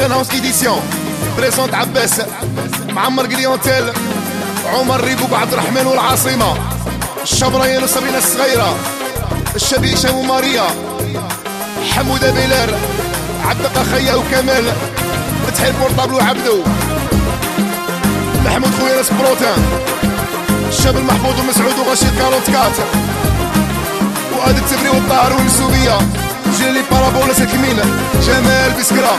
هاوس ايديسيون بريزونت عباس معمر كليونتيل عمر ريبوك عبد الرحمن والعاصمة الشبريان وصبينا الصغيرة الشبيشة وماريا حمودة بلال عبد خيا وكمال فتحي البورطابل وعبدو محمود خويا راس بروتان الشاب المحفوظ ومسعود وغشيد كاروت كات وادي التبري والطاهر والسوبية جيلي بارابولا تكميل جمال بسكرا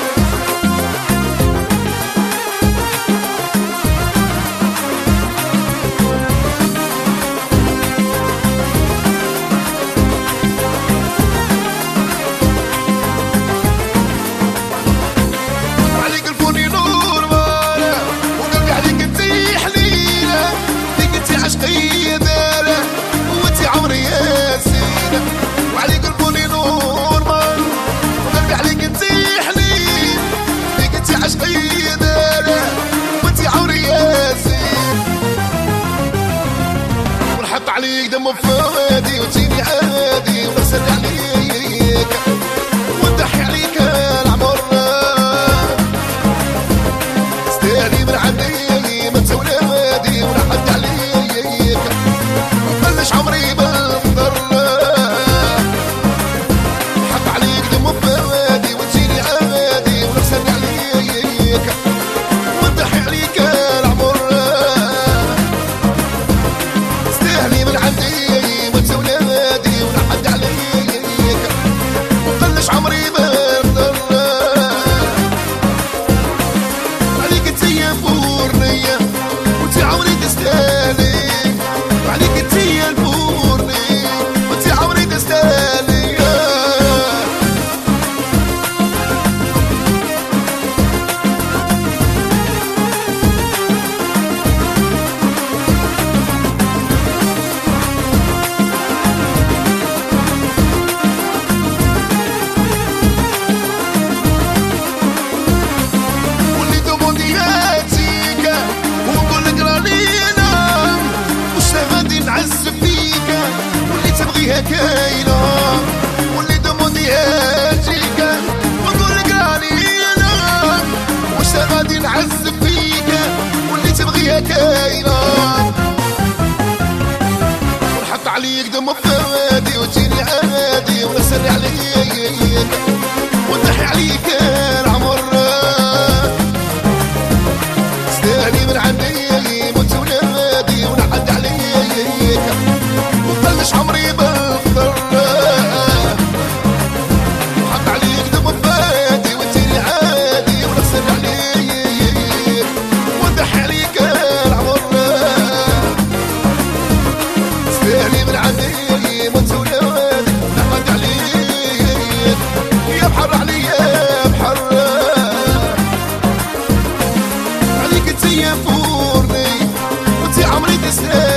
فادي وتجيني عادي ونسر عليك. I'm a feel say